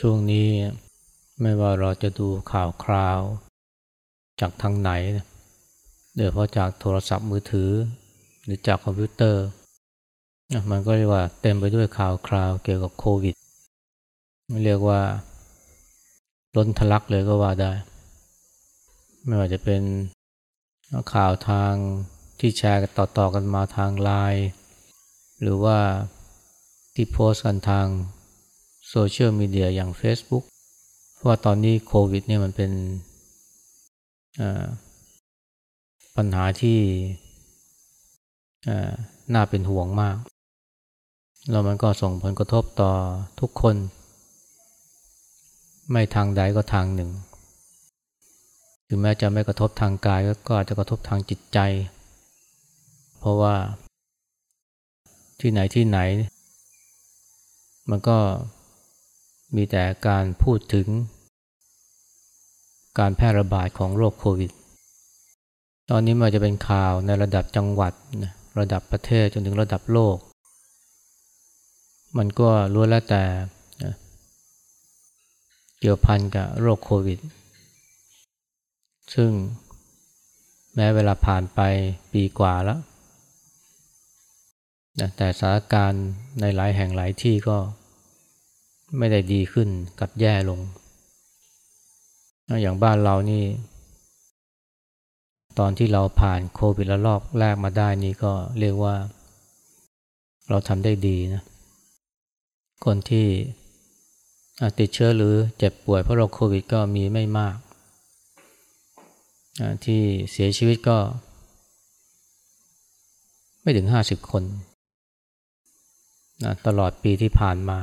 ช่วงนี้ไม่ว่าเราจะดูข่าวคราว จากทางไหนเดี๋ยวพราะจากโทรศัพท์มือถือ หรือจากคอมพิวเตอร์ มันก็เรียกว่าเต็มไปด้วยข่าวคราวเกี่ยวกับโควิดเรียกว่าล้นทะลักเลยก็ว่าได้ ไม่ว่าจะเป็นข่าวทางที่แชร์ต่อๆกันมาทางไลน์หรือว่าที่โพสต์กันทาง โซเชียลมีเดียอย่าง Facebook เพราะว่าตอนนี้โควิดเนี่ยมันเป็นปัญหาที่น่าเป็นห่วงมาก แล้วมันก็ส่งผลกระทบต่อทุกคน ไม่ทางใดก็ทางหนึ่ง ถึงแม้จะไม่กระทบทางกายก็อาจจะกระทบทางจิตใจ เพราะว่าที่ไหนที่ไหน มันก็ มีแต่การพูดถึง การแพร่ระบาดของโรคโควิด ตอนนี้มันจะเป็นข่าวในระดับจังหวัด ระดับประเทศจนถึงระดับโลก มันก็ล้วนแล้วแต่เกี่ยวพันกับโรคโควิด ซึ่งแม้เวลาผ่านไปปีกว่าแล้ว แต่สถานการณ์ในหลายแห่งหลายที่ก็ ไม่ได้ดีขึ้นกับแย่ลง อย่างบ้านเรานี่ ตอนที่เราผ่านโควิดระลอกแรกมาได้นี่ก็เรียกว่า เราทำได้ดีนะ คนที่ติดเชื้อหรือเจ็บป่วยเพราะโรคโควิดก็มีไม่มาก ที่เสียชีวิตก็ ไม่ถึงห้าสิบคน ตลอดปีที่ผ่านมา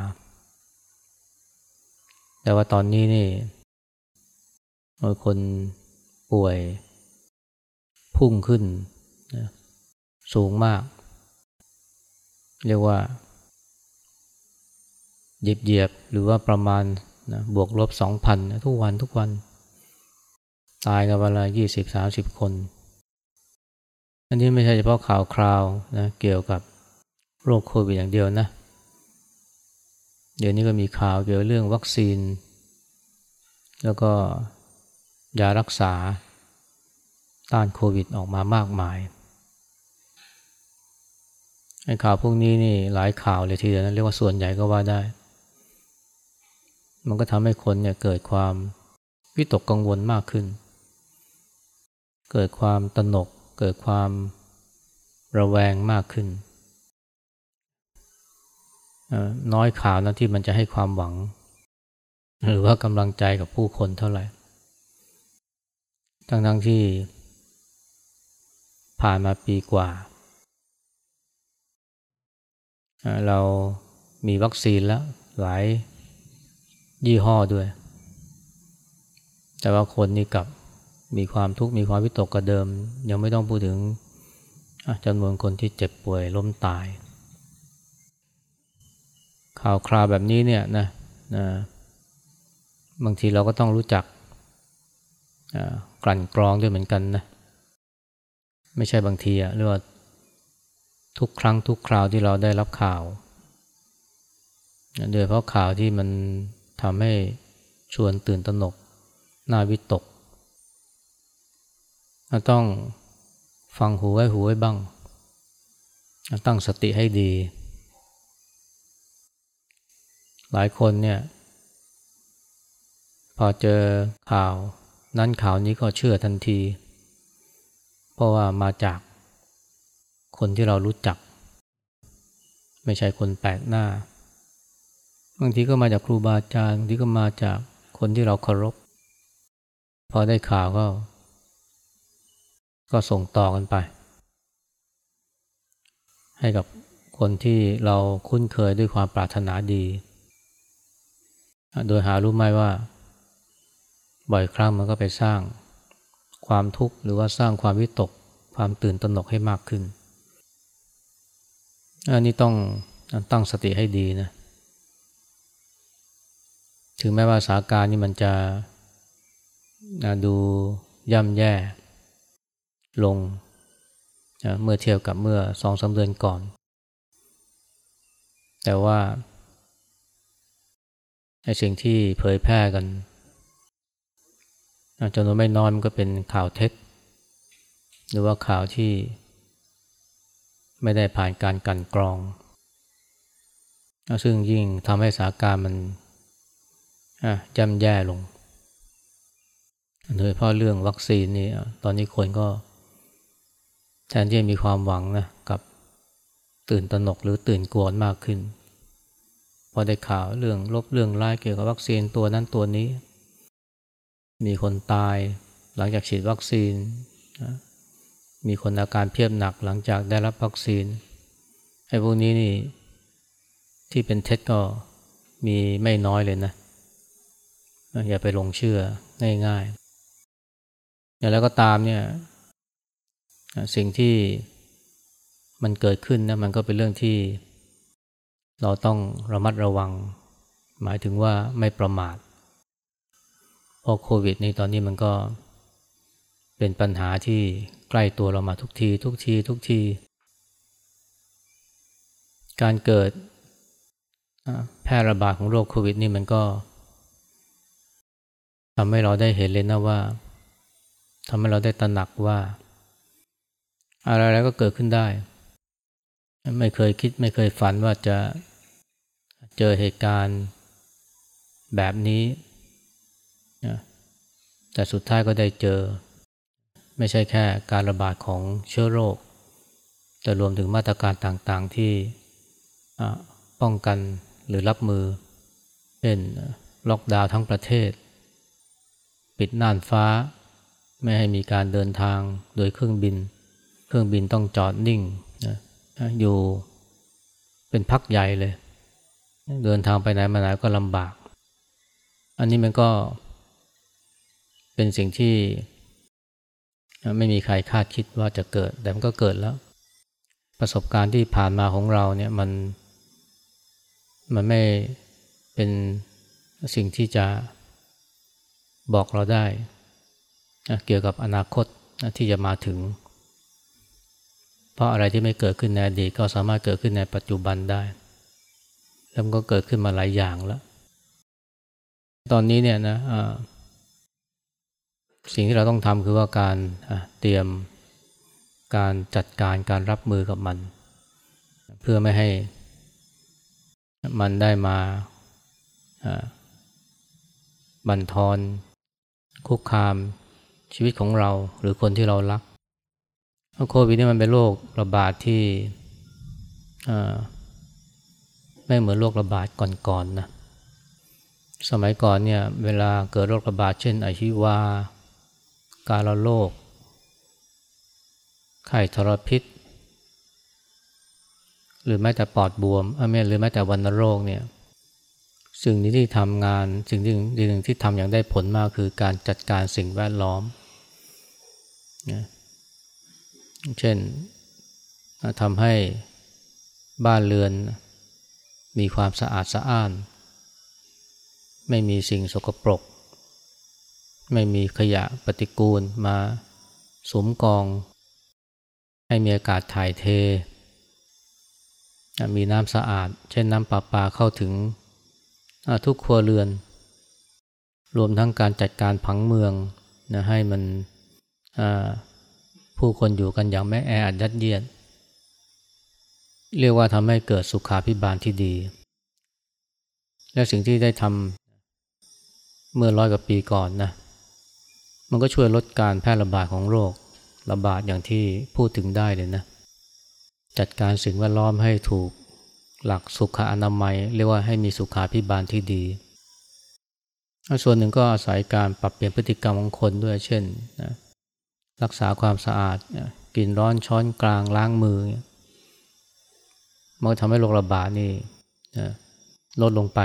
แต่ว่าตอนนี้นี่คนป่วยพุ่งขึ้นนะสูงมาก เรียกว่าเหยียบเหยียบหรือว่าประมาณนะบวกลบสองพันทุกวันทุกวัน ตายกันเวลายี่สิบสาสิบคน อันนี้ไม่ใช่เฉพาะข่าวคราวนะเกี่ยวกับโรคโควิดอย่างเดียวนะ เดี๋ยวนี้ก็มีข่าวเกี่ยวเรื่องวัคซีน แล้วก็ยารักษาต้านโควิดออกมามากมายไอ้ข่าวพวกนี้นี่หลายข่าวเลยทีเดียวนะเรียกว่าส่วนใหญ่ก็ว่าได้ มันก็ทำให้คนเนี่ยเกิดความวิตกกังวลมากขึ้น เกิดความตนก เกิดความระแวงมากขึ้น น้อยข่าวนะที่มันจะให้ความหวัง หรือว่ากำลังใจกับผู้คนเท่าไหร่ ทั้งทั้งที่ ผ่านมาปีกว่า เรามีวัคซีนแล้ว หลายยี่ห้อด้วย แต่ว่าคนนี่กับมีความทุกข์มีความวิตกกระเดิม ยังไม่ต้องพูดถึงจำนวนคนที่เจ็บป่วยล้มตาย ข่าวคราวแบบนี้เนี่ยนะนะบางทีเราก็ต้องรู้จักกลั่นกรองด้วยเหมือนกันนะไม่ใช่บางทีอะเรียกว่าทุกครั้งทุกคราวที่เราได้รับข่าวโดยเพราะข่าวที่มันทำให้ชวนตื่นตระหนกน่าวิตกต้องฟังหูไว้หูไว้บ้าง ตั้งสติให้ดี หลายคนเนี่ย พอเจอข่าว นั้นข่าวนี้ก็เชื่อทันที เพราะว่ามาจากคนที่เรารู้จัก ไม่ใช่คนแปลกหน้า บางทีก็มาจากครูบาอาจารย์บางทีก็มาจากคนที่เราเคารพ พอได้ข่าวก็ ก็ส่งต่อกันไป ให้กับคนที่เราคุ้นเคยด้วยความปรารถนาดี โดยหารู้ไหมว่า บ่อยครั้งมันก็ไปสร้างความทุกข์หรือว่าสร้างความวิตก ความตื่นตระหนกให้มากขึ้น อันนี้ต้องตั้งสติให้ดีนะ ถึงแม้ว่าสาการนี้มันจะดูย่ำแย่ลงเมื่อเทียบกับเมื่อสองสาเดือนก่อน แต่ว่า ไอ้สิ่งที่เผยแพร่กันจำนวนไม่น้อยมันก็เป็นข่าวเท็จ หรือว่าข่าวที่ไม่ได้ผ่านการกันกรอง ซึ่งยิ่งทำให้สาการมันจำแย่ลงโดยเพราะเรื่องวัคซีนนี่ตอนนี้คนก็ แทนที่จะมีความหวังนะกับตื่นตระหนกหรือตื่นกลัวมากขึ้น พอได้ข่าวเรื่องลบเรื่องร้ายเกี่ยวกับวัคซีนตัวนั้นตัวนี้ มีคนตายหลังจากฉีดวัคซีน มีคนอาการเพียบหนักหลังจากได้รับวัคซีนไอ้พวกนี้นี่ที่เป็นเท็จก็มีไม่น้อยเลยนะ อย่าไปลงเชื่อง่ายๆอย่างแล้วก็ตามเนี่ยสิ่งที่มันเกิดขึ้นนะมันก็เป็นเรื่องที่ เราต้องระมัดระวัง หมายถึงว่าไม่ประมาทเพราะโควิดในตอนนี้มันก็เป็นปัญหาที่ใกล้ตัวเรามาทุกที ทุกที ทุกที การเกิดแพร่ระบาดของโรคโควิดนี่มันก็ทำให้เราได้เห็นเลยนะว่าทำให้เราได้ตระหนักว่า อะไรๆก็เกิดขึ้นได้ ไม่เคยคิดไม่เคยฝันว่าจะเจอเหตุการณ์แบบนี้แต่สุดท้ายก็ได้เจอ ไม่ใช่แค่การระบาดของเชื้อโรค แต่รวมถึงมาตรการต่างๆที่ป้องกันหรือรับมือ เช่นล็อกดาวน์ทั้งประเทศ ปิดน่านฟ้า ไม่ให้มีการเดินทางโดยเครื่องบิน เครื่องบินต้องจอดนิ่ง อยู่เป็นพักใหญ่เลย เดินทางไปไหนมาไหนก็ลำบาก อันนี้มันก็เป็นสิ่งที่ไม่มีใครคาดคิดว่าจะเกิด แต่มันก็เกิดแล้ว ประสบการณ์ที่ผ่านมาของเราเนี่ยมัน มันไม่เป็นสิ่งที่จะบอกเราได้ เกี่ยวกับอนาคตที่จะมาถึง เพราะอะไรที่ไม่เกิดขึ้นในอดีตก็สามารถเกิดขึ้นในปัจจุบันได้ แล้วก็เกิดขึ้นมาหลายอย่างแล้ว ตอนนี้เนี่ยนะสิ่งที่เราต้องทำคือว่าการเตรียมการจัดการการรับมือกับมัน เพื่อไม่ให้มันได้มาบั่นทอนคุกคามชีวิตของเราหรือคนที่เรารัก โควิดนี่มันเป็นโรคระบาดที่ไม่เหมือนโรคระบาดก่อนๆนนะสมัยก่อนเนี่ยเวลาเกิดโรคระบาดเช่นอหิวา การโรค ไข้ทรพิษ หรือแม้แต่ปอดบวมหรือแม้แต่วันโรคเนี่ยสิ่งนี้ที่ทำงานสิ่งที่หนึ่งที่ทำอย่างได้ผลมากคือการจัดการสิ่งแวดล้อมนะ เช่นทำให้บ้านเรือนมีความสะอาดสะอ้าน ไม่มีสิ่งสกปรก ไม่มีขยะปฏิกูลมาสมกอง ให้มีอากาศถ่ายเท มีน้ำสะอาด เช่นน้ำประปาเข้าถึงทุกครัวเรือน รวมทั้งการจัดการผังเมืองนะให้มัน ผู้คนอยู่กันอย่างไม่แออัดยัดเยียด เรียกว่าทำให้เกิดสุขาพิบาลที่ดี และสิ่งที่ได้ทำเมื่อร้อยกว่าปีก่อนนะมันก็ช่วยลดการแพร่ระบาดของโรคระบาดอย่างที่พูดถึงได้เลยนะ จัดการสิ่งแวดล้อมให้ถูกหลักสุขอนามัย เรียกว่าให้มีสุขาพิบาลที่ดี ส่วนหนึ่งก็อาศัยการปรับเปลี่ยนพฤติกรรมของคนด้วยเช่นนะ รักษาความสะอาดกินร้อนช้อนกลางล้างมือมันทำให้โรคระบาดนี่ลดลงไป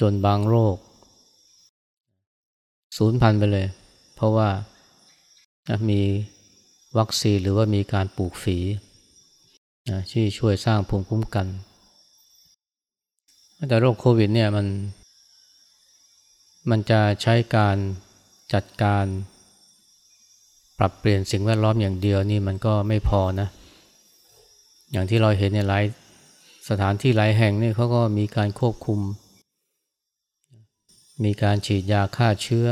จนบางโรคศูนย์พันไปเลย เพราะว่ามีวัคซีนหรือว่ามีการปลูกฝีที่ช่วยสร้างภูมิคุ้มกัน แต่โรคโควิดเนี่ยมัน มันจะใช้การจัดการ ปรับเปลี่ยนสิ่งแวดล้อมอย่างเดียวนี่มันก็ไม่พอนะ อย่างที่เราเห็นในหลายสถานที่หลายแห่งนี่เขาก็มีการควบคุม มีการฉีดยาฆ่าเชื้อ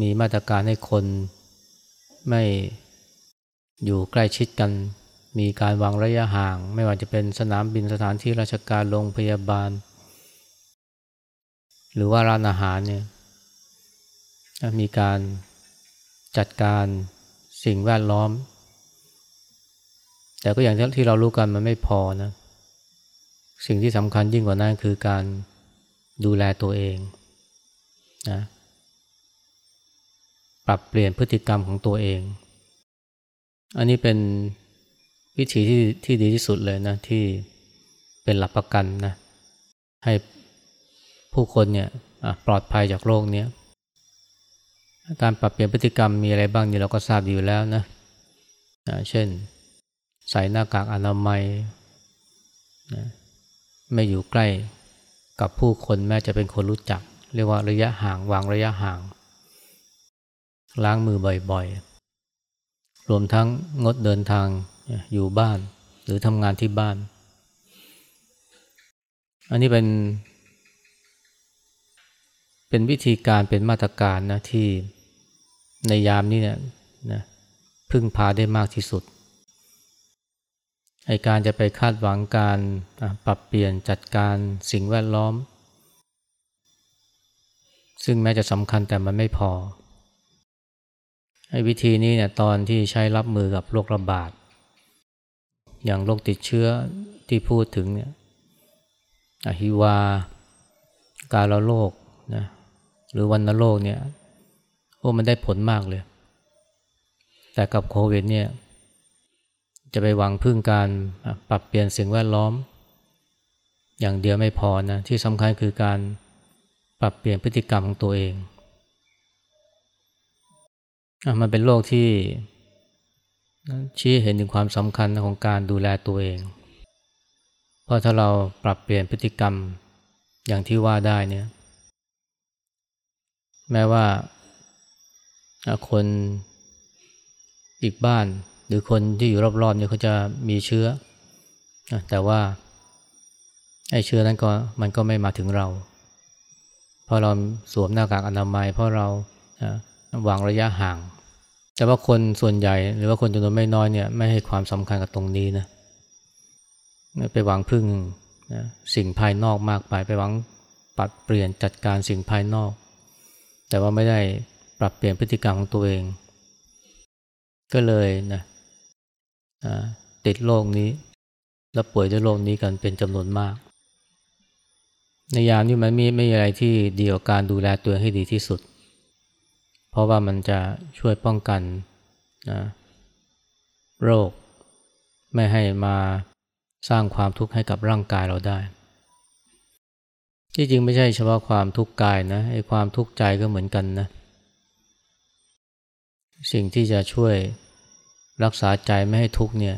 มีมาตรการให้คนไม่อยู่ใกล้ชิดกัน มีการวางระยะห่าง ไม่ว่าจะเป็นสนามบินสถานที่ราชการโรงพยาบาล หรือว่าร้านอาหารเนี่ยมีการ จัดการสิ่งแวดล้อม แต่ก็อย่างที่เรารู้กันมันไม่พอนะ สิ่งที่สำคัญยิ่งกว่านั้นคือการดูแลตัวเองนะปรับเปลี่ยนพฤติกรรมของตัวเอง อันนี้เป็นวิธีที่ที่ดีที่สุดเลยนะที่เป็นหลักประกันนะให้ผู้คนเนี่ยปลอดภัยจากโรคนี้ การปรับเปลี่ยนพฤติกรรมมีอะไรบ้างนี่เราก็ทราบอยู่แล้วนะเช่น ใส่หน้ากากอนามัยนะไม่อยู่ใกล้กับผู้คนแม้จะเป็นคนรู้จัก เรียกว่าระยะห่างวางระยะห่าง ล้างมือบ่อยๆ รวมทั้งงดเดินทางอยู่บ้านหรือทำงานที่บ้าน อันนี้เป็น เป็นวิธีการเป็นมาตรการนะที่ ในยามนี้เนี่ยนะพึ่งพาได้มากที่สุดไอการจะไปคาดหวังการปรับเปลี่ยนจัดการสิ่งแวดล้อม ซึ่งแม้จะสำคัญแต่มันไม่พอไอ้วิธีนี้เนี่ยตอนที่ใช้รับมือกับโรคระบาด อย่างโรคติดเชื้อที่พูดถึงเนี่ยอหิวา การละโรคนะหรือวันนโรคเนี่ย โอ้มันได้ผลมากเลย แต่กับโควิดเนี่ยจะไปหวังพึ่งการปรับเปลี่ยนสิ่งแวดล้อม อย่างเดียวไม่พอนะที่สำคัญคือการปรับเปลี่ยนพฤติกรรมของตัวเองมันเป็นโรคที่ชี้เห็นถึงความสำคัญของการดูแลตัวเอง เพราะถ้าเราปรับเปลี่ยนพฤติกรรมอย่างที่ว่าได้เนี่ย แม้ว่า คนอีกบ้าน หรือคนที่อยู่รอบๆเนี่ยเขาจะมีเชื้อ แต่ว่าไอ้เชื้อนั้นก็มันก็ไม่มาถึงเรา เพราะเราสวมหน้ากากอนามัย เพราะเราวางระยะห่าง แต่ว่าคนส่วนใหญ่หรือว่าคนจำนวนไม่น้อยเนี่ยไม่ให้ความสำคัญกับตรงนี้นะไปหวังพึ่งนะสิ่งภายนอกมากไปไปหวังปัดเปลี่ยนจัดการสิ่งภายนอก แต่ว่าไม่ได้ ปรับเปลี่ยนพฤติกรรมของตัวเอง ก็เลยนะติดโรคนี้ แล้วป่วยด้วยโรคนี้กันเป็นจำนวนมาก ในยามนี้มันมีไม่มีอะไรที่ดีกว่าการดูแลตัวเองให้ดีที่สุด เพราะว่ามันจะช่วยป้องกันนะโรค ไม่ให้มาสร้างความทุกข์ให้กับร่างกายเราได้ ที่จริงไม่ใช่เฉพาะความทุกข์กายนะไอ้ความทุกข์ใจก็เหมือนกันนะ สิ่งที่จะช่วยรักษาใจไม่ให้ทุกเนี่ย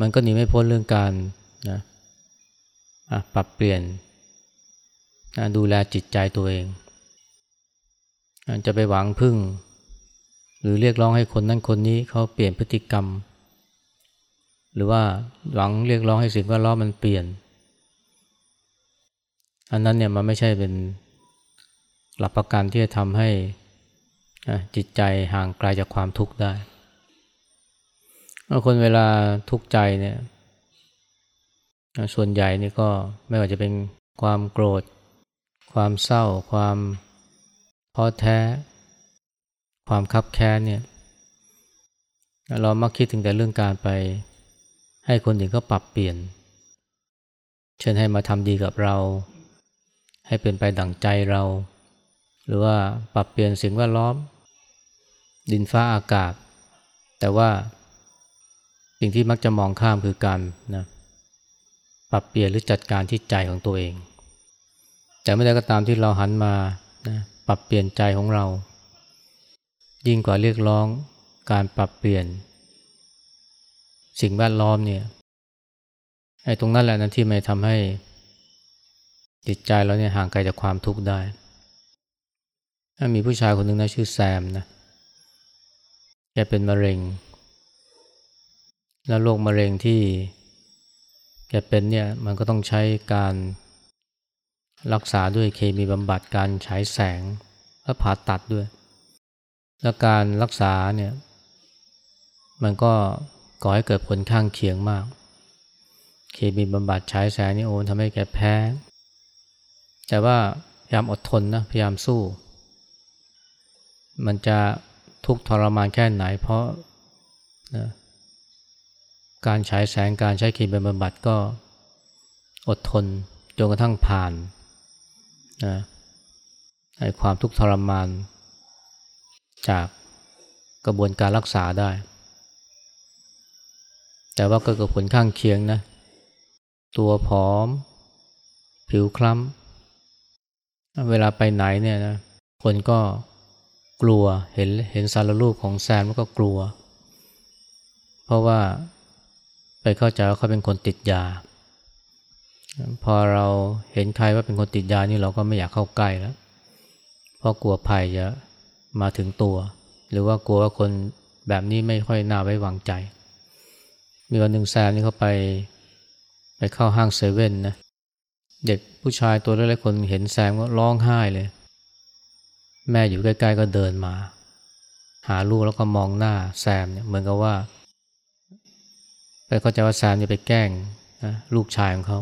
มันก็หนีไม่พ้นเรื่องการนะปรับเปลี่ยนนะดูแลจิตใจตัวเอง จะไปหวังพึ่ง หรือเรียกร้องให้คนนั้นคนนี้เขาเปลี่ยนพฤติกรรม หรือว่าหวังเรียกร้องให้สิ่งแวดล้อมมันเปลี่ยน อันนั้นเนี่ยมันไม่ใช่เป็นหลักประกันที่จะทำให้ จิตใจห่างไกลาจากความทุกข์ได้คนเวลาทุกข์ใจเนี่ย ส่วนใหญ่นี่ก็ไม่ว่าจะเป็นความโกรธ ความเศร้า ความท้อแท้ ความคับแค้นเนี่ย เรามักคิดถึงแต่เรื่องการไป ให้คนอื่นก็ปรับเปลี่ยน เช่นให้มาทำดีกับเรา ให้เป็นไปดั่งใจเรา หรือว่าปรับเปลี่ยนสิ่งแวดล้อม ดินฟ้าอากาศ แต่ว่าสิ่งที่มักจะมองข้ามคือการนะปรับเปลี่ยนหรือจัดการที่ใจของตัวเอง แต่ไม่ได้ก็ตามที่เราหันมานะปรับเปลี่ยนใจของเรา ยิ่งกว่าเรียกร้องการปรับเปลี่ยน สิ่งแวดล้อมเนี่ยไอ้ตรงนั้นแหละนะที่ไม่ทำให้จิตใจเราเนี่ยห่างไกลจากความทุกข์ได้ มีผู้ชายคนหนึ่งนะชื่อแซมนะ แกเป็นมะเร็ง แล้วโรคมะเร็งที่แกเป็นเนี่ยมันก็ต้องใช้การรักษาด้วยเคมีบำบัดการฉายแสงและผ่าตัดด้วย และการรักษาเนี่ยมันก็ก่อให้เกิดผลข้างเคียงมาก เคมีบำบัดฉายแสงนี่โอ้ทำให้แกแพ้ แต่ว่าพยายามอดทนนะพยายามสู้ มันจะ ทุกข์ทรมานแค่ไหน เพราะนะการฉายแสงการใช้ครีมเป็นบำบัดก็อดทนจนกระทั่งผ่านนะไอ้ความทุกข์ทรมาน จากกระบวนการรักษาได้ แต่ว่าก็เกิดผลข้างเคียงนะ ตัวผอม ผิวคล้ำ เวลาไปไหนเนี่ยนะคนก็ กลัวเห็นเห็นสารรูปของแซมแล้วก็กลัว เพราะว่าไปเข้าใจว่าเขาเป็นคนติดยา พอเราเห็นใครว่าเป็นคนติดยานี่เราก็ไม่อยากเข้าใกล้แล้วเพราะกลัวภัยจะมาถึงตัว หรือว่ากลัวว่าคนแบบนี้ไม่ค่อยน่าไว้วางใจ มีวันหนึ่งแซมนี่เขาไปไปเข้าห้างเซเว่นนะเด็กผู้ชายตัวเล็กๆคนเห็นแซมก็ร้องไห้เลย แม่อยู่ใกล้ๆก็เดินมา หาลูกแล้วก็มองหน้าแซมเนี่ยเหมือนกับว่าไปเข้าใจว่าแซมเนี่ยไปแกล้งนะลูกชายของเขา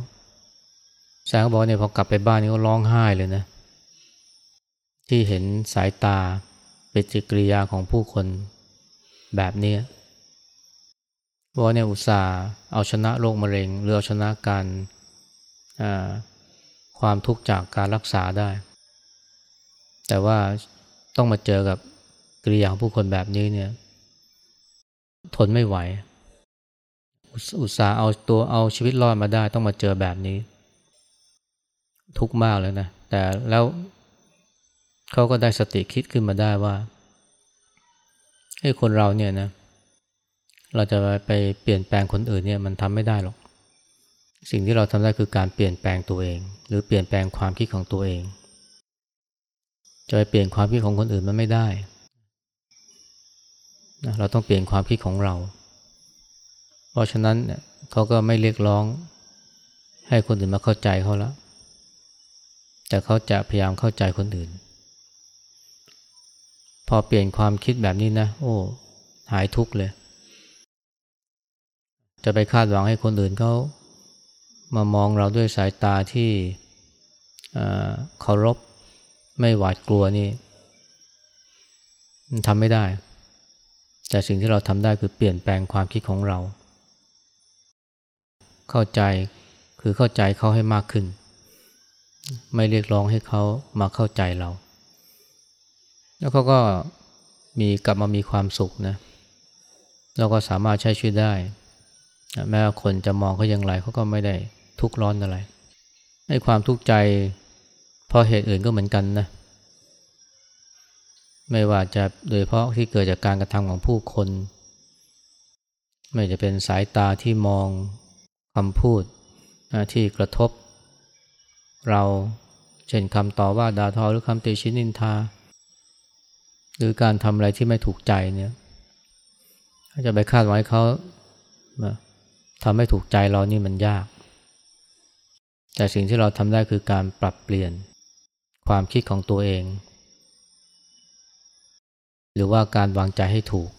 แซมก็บอกเนี่ยพอกลับไปบ้านนี่ก็ร้องไห้เลยนะ ที่เห็นสายตาเปฏิกิริยาของผู้คนแบบนี้ว่าเนี่ยอุตส่าห์เอาชนะโรคมะเร็งหรือเอาชนะการความทุกข์จากการรักษาได้ แต่ว่าต้องมาเจอกับกิริยาของผู้คนแบบนี้เนี่ย ทนไม่ไหว อุตส่าห์เอาตัวเอาชีวิตรอดมาได้ ต้องมาเจอแบบนี้ ทุกข์มากเลยนะ แต่แล้วเขาก็ได้สติคิดขึ้นมาได้ว่าให้คนเราเนี่ยนะ เราจะไปเปลี่ยนแปลงคนอื่นเนี่ยมันทำไม่ได้หรอก สิ่งที่เราทำได้คือการเปลี่ยนแปลงตัวเอง หรือเปลี่ยนแปลงความคิดของตัวเอง จะไปเปลี่ยนความคิดของคนอื่นมันไม่ได้นะเราต้องเปลี่ยนความคิดของเรา เพราะฉะนั้นเนี่ยเขาก็ไม่เรียกร้อง ให้คนอื่นมาเข้าใจเขาแล้วแต่เขาจะพยายามเข้าใจคนอื่น พอเปลี่ยนความคิดแบบนี้นะ โอ้ หายทุกข์เลย จะไปคาดหวังให้คนอื่นเขามามองเราด้วยสายตาที่เคารพ ไม่หวาดกลัวนี่ทำไม่ได้ แต่สิ่งที่เราทำได้คือเปลี่ยนแปลงความคิดของเรา เข้าใจคือเข้าใจเขาให้มากขึ้น ไม่เรียกร้องให้เขามาเข้าใจเรา แล้วเขาก็มีกลับมามีความสุขนะเราก็สามารถใช้ชีวิตได้ แม้ว่าคนจะมองเขาอย่างไรเขาก็ไม่ได้ทุกข์ร้อนอะไรให้ความทุกข์ใจ เพราะเหตุอื่นก็เหมือนกันนะ ไม่ว่าจะโดยเพราะที่เกิดจากการกระทำของผู้คน ไม่จะเป็นสายตาที่มองคำพูดที่กระทบ เราเช่นคำต่อว่าด่าทอหรือคำติชินินทา หรือการทำอะไรที่ไม่ถูกใจเนี่ยจะไปคาดหวังเขาทำให้ถูกใจเรานี่มันยาก แต่สิ่งที่เราทำได้คือการปรับเปลี่ยน ความคิดของตัวเอง หรือว่าการวางใจให้ถูก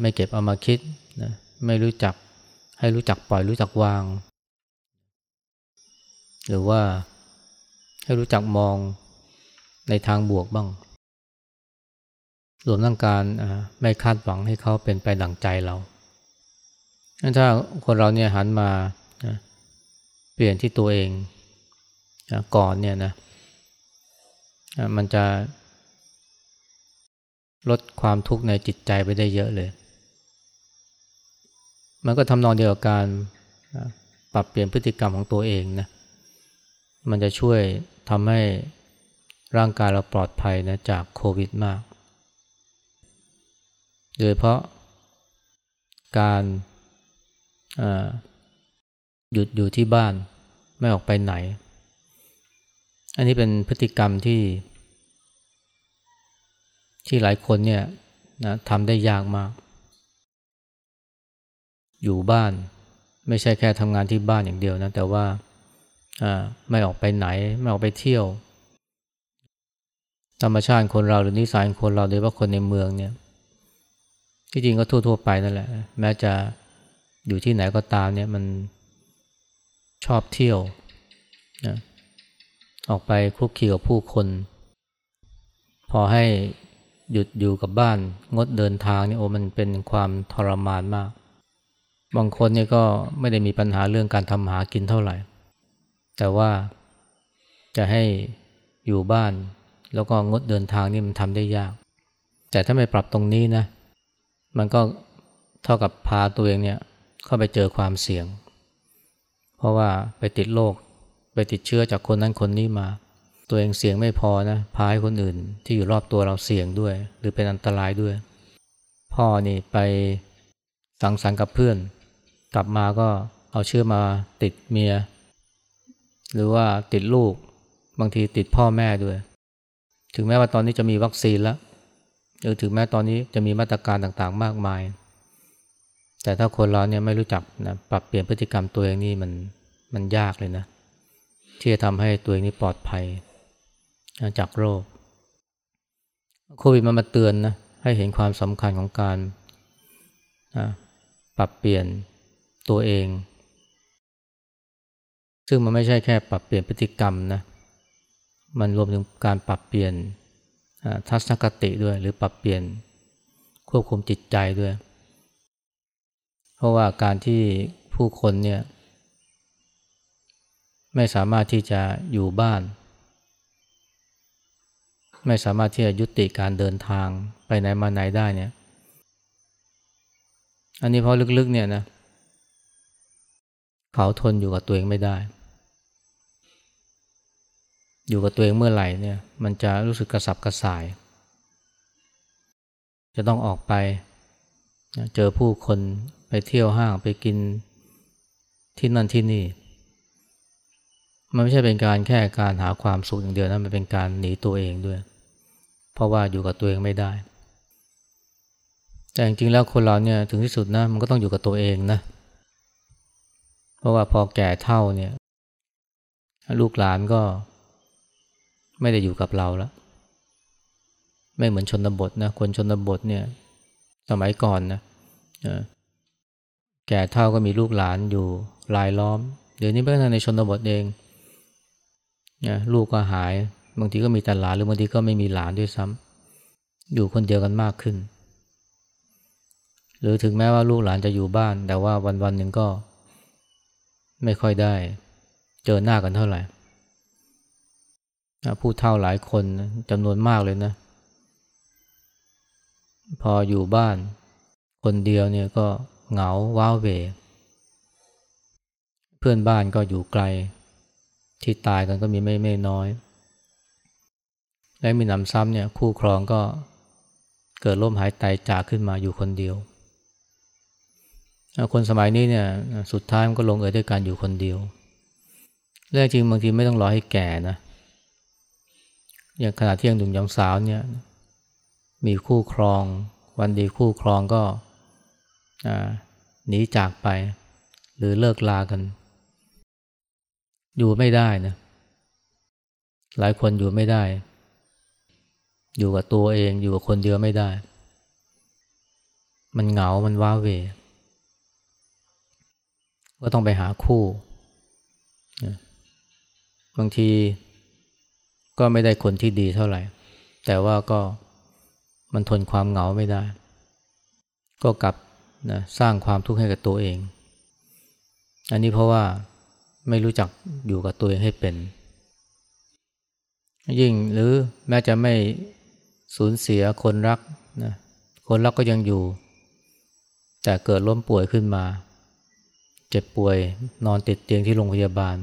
ไม่เก็บเอามาคิดไม่รู้จักให้รู้จักปล่อยรู้จักวาง หรือว่าให้รู้จักมองในทางบวกบ้าง รวมทั้งการไม่คาดหวังให้เขาเป็นไปดั่งใจเรา ถ้าคนเราเนี่ยหันมาเปลี่ยนที่ตัวเองก่อนเนี่ยนะ มันจะลดความทุกข์ในจิตใจไปได้เยอะเลย มันก็ทำนองเดียวกับการปรับเปลี่ยนพฤติกรรมของตัวเองนะ มันจะช่วยทำให้ร่างกายเราปลอดภัยนะจากโควิดมาก โดยเพราะการหยุดอยู่ที่บ้านไม่ออกไปไหน อันนี้เป็นพฤติกรรมที่ ที่หลายคนเนี่ยนะทำได้ยากมาก อยู่บ้านไม่ใช่แค่ทำงานที่บ้านอย่างเดียวนะ แต่ว่าไม่ออกไปไหน ไม่ออกไปเที่ยว ธรรมชาติคนเราหรือนิสัยคนเราโดยเฉพาะคนในเมืองเนี่ย ที่จริงก็ทั่ว ๆ ไปนั่นแหละ แม้จะอยู่ที่ไหนก็ตามเนี่ยมันชอบเที่ยวนะ ออกไปคลุกคลีกับผู้คน พอให้หยุดอยู่กับบ้านงดเดินทางนี่โอ้มันเป็นความทรมานมาก บางคนเนี่ยก็ไม่ได้มีปัญหาเรื่องการทำหากินเท่าไหร่ แต่ว่าจะให้อยู่บ้าน แล้วก็งดเดินทางนี่มันทำได้ยาก แต่ถ้าไม่ปรับตรงนี้นะ มันก็เท่ากับพาตัวเองเนี่ยเข้าไปเจอความเสี่ยง เพราะว่าไปติดโรค ไปติดเชื้อจากคนนั้นคนนี้มา ตัวเองเสี่ยงไม่พอนะพาให้คนอื่นที่อยู่รอบตัวเราเสี่ยงด้วย หรือเป็นอันตรายด้วย พ่อนี่ไปสังสรรค์กับเพื่อน กลับมาก็เอาเชื้อมาติดเมีย หรือว่าติดลูก บางทีติดพ่อแม่ด้วย ถึงแม้ว่าตอนนี้จะมีวัคซีนแล้วหรือถึงแม้ตอนนี้จะมีมาตรการต่างๆ มากมาย แต่ถ้าคนเราเนี่ยไม่รู้จักนะปรับเปลี่ยนพฤติกรรมตัวเองนี่มันมันยากเลยนะ ที่จะทำให้ตัวเองนี่ปลอดภัย จากโรค โควิดมันมาเตือนนะให้เห็นความสำคัญของการปรับเปลี่ยนตัวเอง ซึ่งมันไม่ใช่แค่ปรับเปลี่ยนพฤติกรรมนะมันรวมถึงการปรับเปลี่ยนทัศนคติด้วย หรือปรับเปลี่ยนควบคุมจิตใจด้วย เพราะว่าการที่ผู้คนเนี่ย ไม่สามารถที่จะอยู่บ้าน ไม่สามารถที่จะยุติการเดินทางไปไหนมาไหนได้เนี่ย อันนี้เพราะลึกๆเนี่ยนะเขาทนอยู่กับตัวเองไม่ได้ อยู่กับตัวเองเมื่อไหร่เนี่ย มันจะรู้สึกกระสับกระส่าย จะต้องออกไป เจอผู้คนไปเที่ยวห้างไปกินที่นั่นที่นี่ มันไม่ใช่เป็นการแค่การหาความสุขอย่างเดียวนะมันเป็นการหนีตัวเองด้วย เพราะว่าอยู่กับตัวเองไม่ได้ แต่จริงๆแล้วคนเราเนี่ยถึงที่สุดนะมันก็ต้องอยู่กับตัวเองนะเพราะว่าพอแก่เท่าเนี่ยลูกหลานก็ไม่ได้อยู่กับเราแล้วไม่เหมือนชนบทนะคนชนบทเนี่ยสมัยก่อนนะแก่เท่าก็มีลูกหลานอยู่รายล้อม เดี๋ยวนี้แม้กระทั่งในชนบทเอง นะลูกก็หาย บางทีก็มีแต่หลานหรือบางทีก็ไม่มีหลานด้วยซ้ำอยู่คนเดียวกันมากขึ้น หรือถึงแม้ว่าลูกหลานจะอยู่บ้าน แต่ว่าวันวันหนึ่งก็ ไม่ค่อยได้ เจอหน้ากันเท่าไหร่ผู้เฒ่าหลายคนจำนวนมากเลยนะ พออยู่บ้าน คนเดียวเนี่ยก็เหงาว้าเว เพื่อนบ้านก็อยู่ไกล ที่ตายกันก็มีไม่ไม่น้อย และมีหนำซ้ำเนี่ยคู่ครองก็เกิดล้มหายตายจากขึ้นมาอยู่คนเดียว คนสมัยนี้เนี่ยสุดท้ายมันก็ลงเอยด้วยการอยู่คนเดียวเรื่องจริงบางทีไม่ต้องรอให้แก่นะ อย่างขณะที่ยังหนุ่มยังสาวเนี่ยมีคู่ครอง วันดีคู่ครองก็หนีจากไป หรือเลิกลากัน อยู่ไม่ได้นะ หลายคนอยู่ไม่ได้ อยู่กับตัวเองอยู่กับคนเดียวไม่ได้ มันเหงา มันว้าเว ก็ต้องไปหาคู่บางทีก็ไม่ได้คนที่ดีเท่าไหร่ แต่ว่าก็มันทนความเหงาไม่ได้ ก็กลับนะสร้างความทุกข์ให้กับตัวเอง อันนี้เพราะว่า ไม่รู้จักอยู่กับตัวเองให้เป็น ยิ่งหรือแม้จะไม่สูญเสียคนรักนะคนรักก็ยังอยู่ แต่เกิดล้มป่วยขึ้นมา เจ็บป่วยนอนติดเตียงที่โรงพยาบาล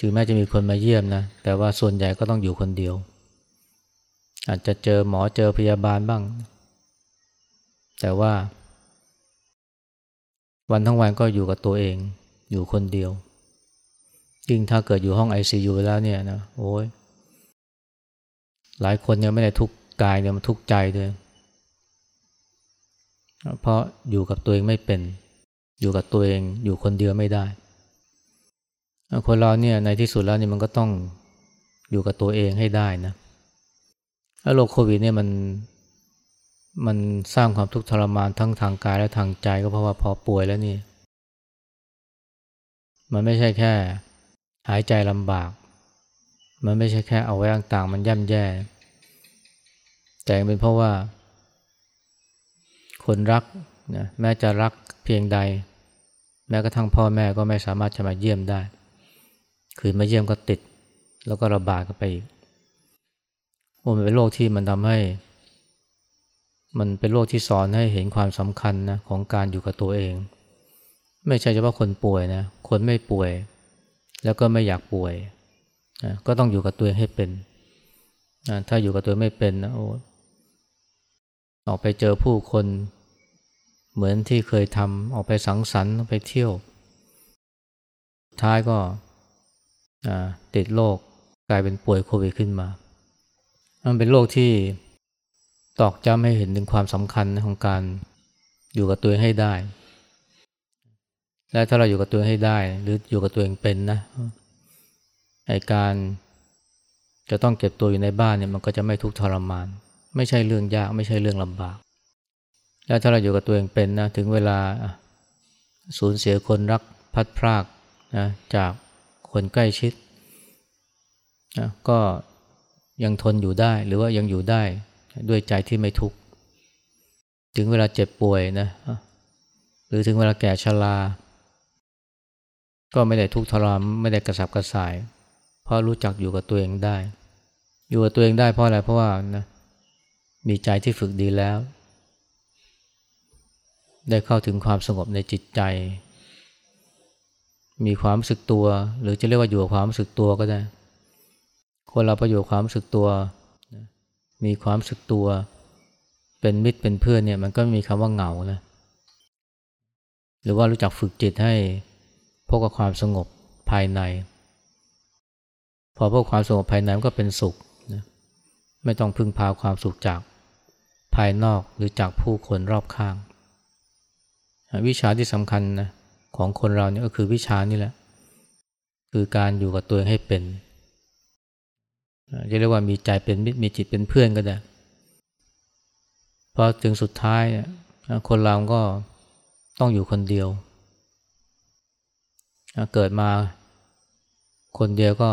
ถึงแม้จะมีคนมาเยี่ยมนะ แต่ว่าส่วนใหญ่ก็ต้องอยู่คนเดียว อาจจะเจอหมอเจอพยาบาลบ้าง แต่ว่า วันทั้งวันก็อยู่กับตัวเอง อยู่คนเดียว ยิ่งถ้าเกิดอยู่ห้อง ICU แล้วเนี่ยนะโอ้ยหลายคนเนี่ยไม่ได้ทุกกายเนี่ยมันทุกใจด้วยเพราะอยู่กับตัวเองไม่เป็น อยู่กับตัวเองอยู่คนเดียวไม่ได้ คนเราเนี่ยในที่สุดแล้วเนี่ยมันก็ต้องอยู่กับตัวเองให้ได้นะแล้วโรคโควิดเนี่ยมันมันสร้างความทุกข์ทรมานทั้งทางกายและทางใจก็เพราะว่าพอป่วยแล้วนี่ มันไม่ใช่แค่ หายใจลำบาก มันไม่ใช่แค่เอาไว้ต่างๆมันย่ำแย่ แต่เป็นเพราะว่า คนรักนะแม้จะรักเพียงใด แม้กระทั่งพ่อแม่ก็ไม่สามารถจะมาเยี่ยมได้ คือมาเยี่ยมก็ติด แล้วก็ระบาดกันไปอีกโอ้มันเป็นโรคที่มันทำให้ มันเป็นโรคที่สอนให้เห็นความสำคัญนะของการอยู่กับตัวเอง ไม่ใช่เฉพาะคนป่วยนะคนไม่ป่วย แล้วก็ไม่อยากป่วยนะก็ต้องอยู่กับตัวเองให้เป็นนะถ้าอยู่กับตัวไม่เป็นนะโอ้ออกไปเจอผู้คน เหมือนที่เคยทำออกไปสังสรรค์ไปเที่ยว ท้ายก็ติดโรคกลายเป็นป่วยโควิดขึ้นมา มันเป็นโรคที่ตอกย้ำให้เห็นถึงความสำคัญของการอยู่กับตัวเองให้ได้ และถ้าเราอยู่กับตัวให้ได้ หรืออยู่กับตัวเองเป็นนะไอการจะต้องเก็บตัวอยู่ในบ้านเนี่ยมันก็จะไม่ทุกข์ทรมาน ไม่ใช่เรื่องยากไม่ใช่เรื่องลำบาก และถ้าเราอยู่กับตัวเองเป็นนะถึงเวลาสูญเสียคนรักพัดพรากนะจากคนใกล้ชิดนะก็ยังทนอยู่ได้หรือว่ายังอยู่ได้ด้วยใจที่ไม่ทุกข์ ถึงเวลาเจ็บป่วยนะหรือถึงเวลาแก่ชรา ก็ไม่ได้ทุกข์ทรมไม่ได้กระสับกระส่าย เพราะรู้จักอยู่กับตัวเองได้ อยู่กับตัวเองได้เพราะอะไรเพราะว่านะมีใจที่ฝึกดีแล้ว ได้เข้าถึงความสงบในจิตใจ มีความรู้สึกตัว หรือจะเรียกว่าอยู่กับความรู้สึกตัวก็ได้ คนเราประโยชน์ความรู้สึกตัว มีความรู้สึกตัว เป็นมิตรเป็นเพื่อนเนี่ยมันก็มีคำว่าเหงานะหรือว่ารู้จักฝึกจิตให้ พบกับความสงบภายใน พอพบความสงบภายในมันก็เป็นสุขนะไม่ต้องพึ่งพาความสุขจากภายนอกหรือจากผู้คนรอบข้าง วิชาที่สำคัญนะของคนเราเนี่ยก็คือวิชานี่แหละ คือการอยู่กับตัวเองให้เป็นจะเรียกว่ามีใจเป็นมิตรมีจิตเป็นเพื่อนก็ได้พอถึงสุดท้ายคนเราก็ต้องอยู่คนเดียว เกิดมาคนเดียวก็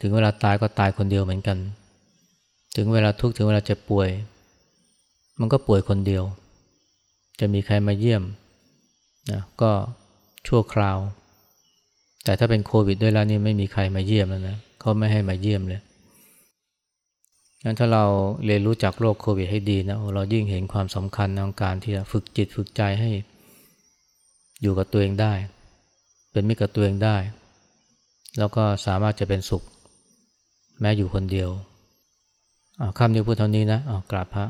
ถึงเวลาตายก็ตายคนเดียวเหมือนกัน ถึงเวลาทุกข์ถึงเวลาเจ็บป่วย มันก็ป่วยคนเดียว จะมีใครมาเยี่ยมนะก็ชั่วคราว แต่ถ้าเป็นโควิดด้วยแล้วนี่ไม่มีใครมาเยี่ยมแล้วนะเขาไม่ให้มาเยี่ยมเลยงั้นถ้าเราเรียนรู้จักโรคโควิดให้ดีนะเรายิ่งเห็นความสำคัญในการที่จะฝึกจิตฝึกใจให้อยู่กับตัวเองได้ เป็นมิตรกับตัวเองได้ แล้วก็สามารถจะเป็นสุข แม้อยู่คนเดียวคำนี้พูดเท่านี้นะกราบพระ